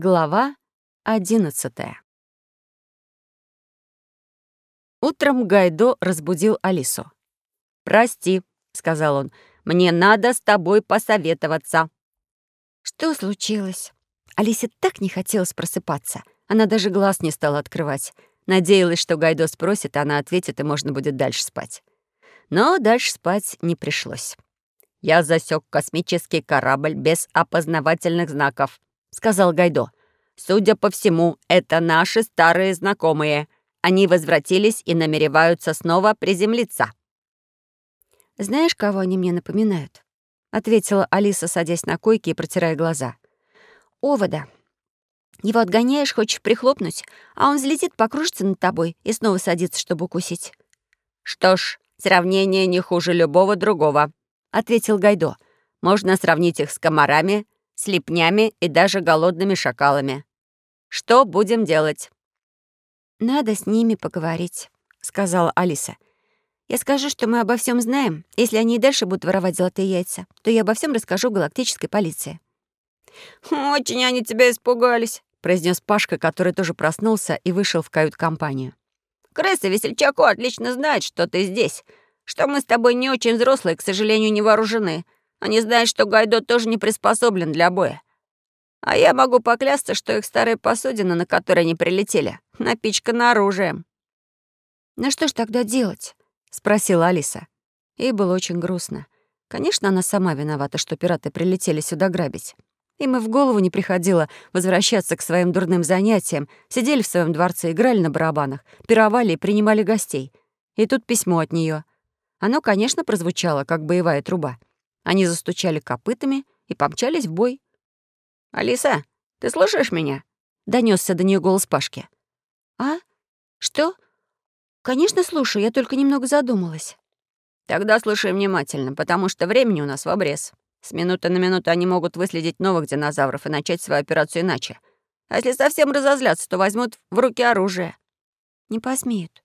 Глава одиннадцатая. Утром Гайдо разбудил Алису. «Прости», — сказал он, — «мне надо с тобой посоветоваться». Что случилось? Алисе так не хотелось просыпаться. Она даже глаз не стала открывать. Надеялась, что Гайдо спросит, она ответит, и можно будет дальше спать. Но дальше спать не пришлось. «Я засек космический корабль без опознавательных знаков», — сказал Гайдо. «Судя по всему, это наши старые знакомые. Они возвратились и намереваются снова приземлиться». «Знаешь, кого они мне напоминают?» — ответила Алиса, садясь на койке и протирая глаза. «Овода. Его отгоняешь, хочешь прихлопнуть, а он взлетит, покружится над тобой и снова садится, чтобы укусить». «Что ж, сравнение не хуже любого другого», — ответил Гайдо. «Можно сравнить их с комарами, слепнями и даже голодными шакалами. Что будем делать?» «Надо с ними поговорить», — сказала Алиса. «Я скажу, что мы обо всем знаем. Если они и дальше будут воровать золотые яйца, то я обо всем расскажу галактической полиции». «Очень они тебя испугались», — произнес Пашка, который тоже проснулся и вышел в кают-компанию. «Крысы Весельчаку отлично знают, что ты здесь, что мы с тобой не очень взрослые, к сожалению, не вооружены, они знают, что Гайдо тоже не приспособлен для боя. А я могу поклясться, что их старая посудина, на которой они прилетели, напичкана оружием». «Ну что ж тогда делать?» — спросила Алиса. Ей было очень грустно. Конечно, она сама виновата, что пираты прилетели сюда грабить. Им и в голову не приходило возвращаться к своим дурным занятиям, сидели в своем дворце, играли на барабанах, пировали и принимали гостей. И тут письмо от нее. Оно, конечно, прозвучало, как боевая труба. Они застучали копытами и помчались в бой. «Алиса, ты слышишь меня?» — донесся до нее голос Пашки. «А? Что? Конечно, слушаю, я только немного задумалась». «Тогда слушай внимательно, потому что времени у нас в обрез. С минуты на минуту они могут выследить новых динозавров и начать свою операцию иначе. А если совсем разозлятся, то возьмут в руки оружие». «Не посмеют».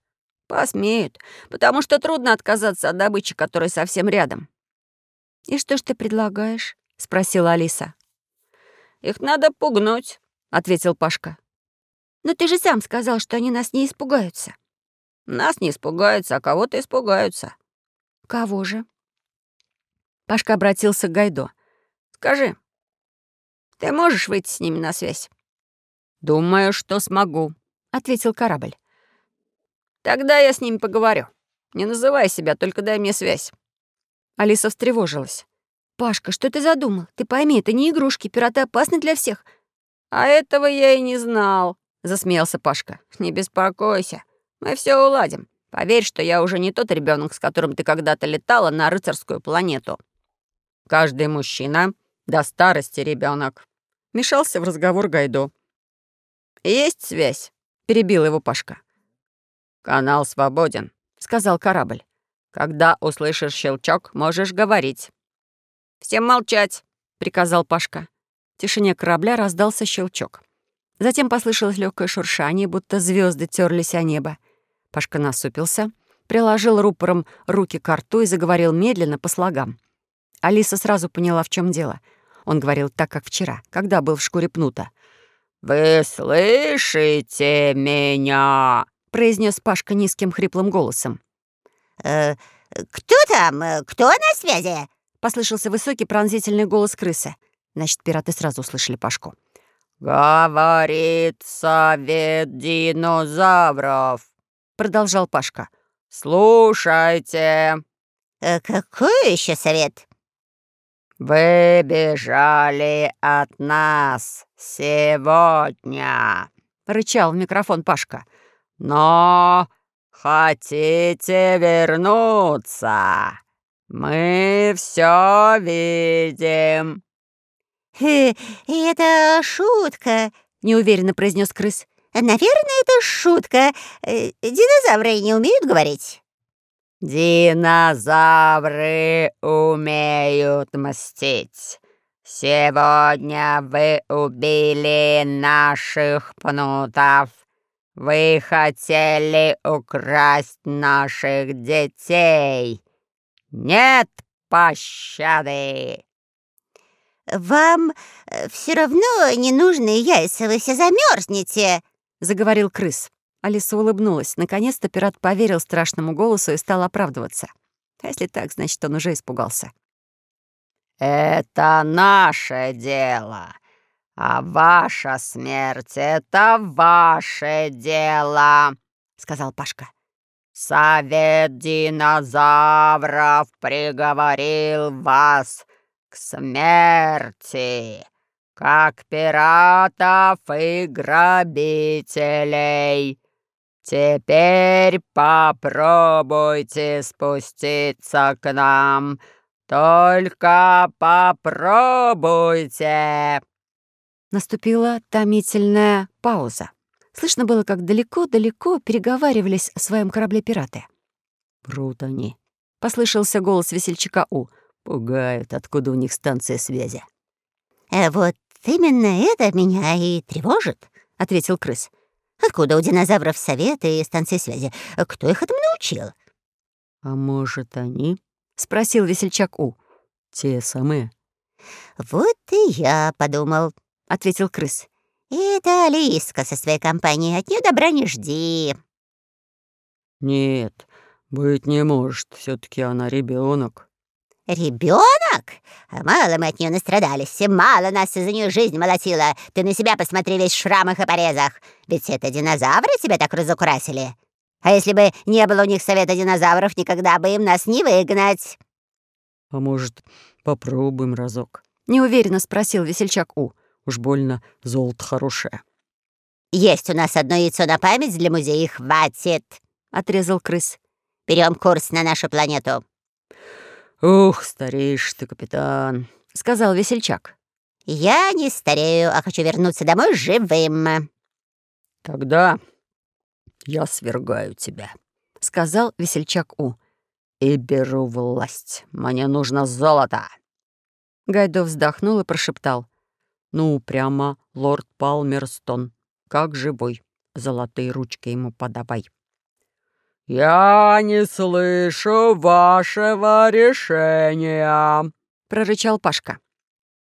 «Посмеют, потому что трудно отказаться от добычи, которая совсем рядом. «И что ж ты предлагаешь?» — спросила Алиса. «Их надо пугнуть», — ответил Пашка. «Но ты же сам сказал, что они нас не испугаются». «Нас не испугаются, а кого-то испугаются». «Кого же?» Пашка обратился к Гайдо. «Скажи, ты можешь выйти с ними на связь?» «Думаю, что смогу», — ответил корабль. «Тогда я с ними поговорю. Не называй себя, только дай мне связь». Алиса встревожилась. «Пашка, что ты задумал? Ты пойми, это не игрушки, пираты опасны для всех». «А этого я и не знал», — засмеялся Пашка. «Не беспокойся, мы все уладим. Поверь, что я уже не тот ребенок, с которым ты когда-то летала на рыцарскую планету». «Каждый мужчина до старости ребенок. Мешался в разговор Гайдо. «Есть связь?» — перебил его Пашка. «Канал свободен», — сказал корабль. Когда услышишь щелчок, можешь говорить». «Всем молчать», — приказал Пашка. В тишине корабля раздался щелчок. Затем послышалось легкое шуршание, будто звезды терлись о небо. Пашка насупился, приложил рупором руки к рту и заговорил медленно по слогам. Алиса сразу поняла, в чем дело. Он говорил так, как вчера, когда был в шкуре пнута. «Вы слышите меня?» — произнес Пашка низким хриплым голосом. «Э, «Кто там? Э, кто на связи?» — послышался высокий пронзительный голос крысы. Значит, пираты сразу услышали Пашку. «Говорит совет динозавров», — продолжал Пашка. «Слушайте». Э, «Какой еще совет?» «Вы бежали от нас сегодня», — рычал в микрофон Пашка. «Но «Хотите вернуться? Мы все видим». «Это шутка», — неуверенно произнес крыс. «Наверное, это шутка. Э, динозавры не умеют говорить». «Динозавры умеют мстить. Сегодня вы убили наших пнутов. Вы хотели украсть наших детей. Нет пощады!» вам э, все равно не нужны яйца, вы все замерзнете, заговорил крыс. Алиса улыбнулась. Наконец-то пират поверил страшному голосу и стал оправдываться. А если так, значит, он уже испугался. «Это наше дело, а ваша смерть — это ваше дело», — сказал Пашка. «Совет динозавров приговорил вас к смерти, как пиратов и грабителей. Теперь попробуйте спуститься к нам, только попробуйте!» Наступила томительная пауза. Слышно было, как далеко-далеко переговаривались о своем корабле пираты. «Врут они», — послышался голос весельчака У. «Пугают, откуда у них станция связи». «А вот именно это меня и тревожит», — ответил крыс. «Откуда у динозавров советы и станции связи? Кто их этому научил?» «А может, они?» — спросил весельчак У. «Те самые». «Вот и я подумал», — ответил крыс. «Это Алиска со своей компанией, от нее добра не жди». «Нет, быть не может, все таки она ребенок. Ребенок? Мало мы от нее настрадались, и мало нас из-за нее жизнь молотила. Ты на себя посмотри весь в шрамах и порезах. Ведь это динозавры тебя так разукрасили. А если бы не было у них совета динозавров, никогда бы им нас не выгнать. А может, попробуем разок? Неуверенно спросил весельчак У. Уж больно золото хорошее. «Есть у нас одно яйцо на память для музея, хватит!» — отрезал крыс. Берем курс на нашу планету». «Ух, стареешь ты, капитан», — сказал весельчак. «Я не старею, а хочу вернуться домой живым». «Тогда я свергаю тебя», — сказал весельчак У. «И беру власть. Мне нужно золото». Гайдо вздохнул и прошептал. «Ну, прямо лорд Палмерстон, как живой. Золотые ручки ему подавай». «Я не слышу вашего решения», — прорычал Пашка.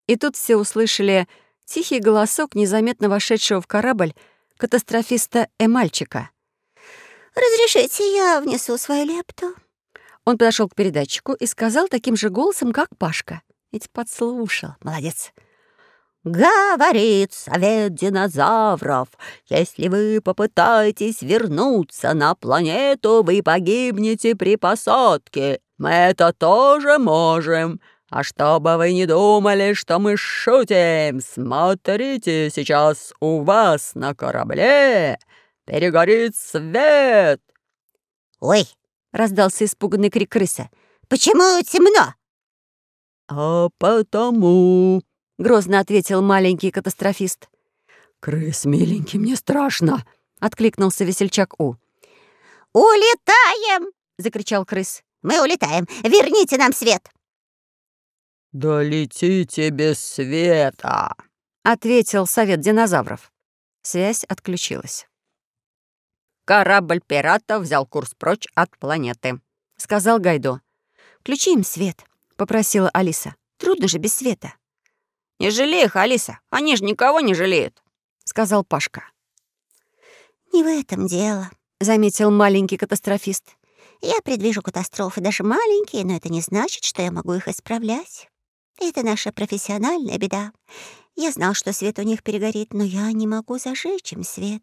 И тут все услышали тихий голосок незаметно вошедшего в корабль катастрофиста Эмальчика. «Разрешите, я внесу свою лепту?» Он подошел к передатчику и сказал таким же голосом, как Пашка. Ведь подслушал. Молодец. «Говорит совет динозавров, если вы попытаетесь вернуться на планету, вы погибнете при посадке. Мы это тоже можем. А чтобы вы не думали, что мы шутим, смотрите, сейчас у вас на корабле перегорит свет». «Ой!» — раздался испуганный крик крыса. «Почему темно?» «А потому...» — грозно ответил маленький катастрофист. «Крыс, миленький, мне страшно!» — откликнулся весельчак У. «Улетаем!» — закричал крыс. «Мы улетаем! Верните нам свет!» «Да летите без света!» — ответил совет динозавров. Связь отключилась. «Корабль пиратов взял курс прочь от планеты», — сказал Гайдо. «Включи им свет», — попросила Алиса. «Трудно же без света». «Не жалей их, Алиса. Они же никого не жалеют», — сказал Пашка. «Не в этом дело», — заметил маленький катастрофист. «Я предвижу катастрофы, даже маленькие, но это не значит, что я могу их исправлять. Это наша профессиональная беда. Я знал, что свет у них перегорит, но я не могу зажечь им свет».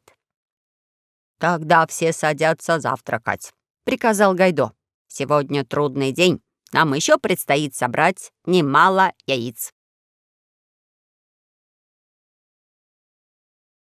«Тогда все садятся завтракать», — приказал Гайдо. «Сегодня трудный день. Нам еще предстоит собрать немало яиц».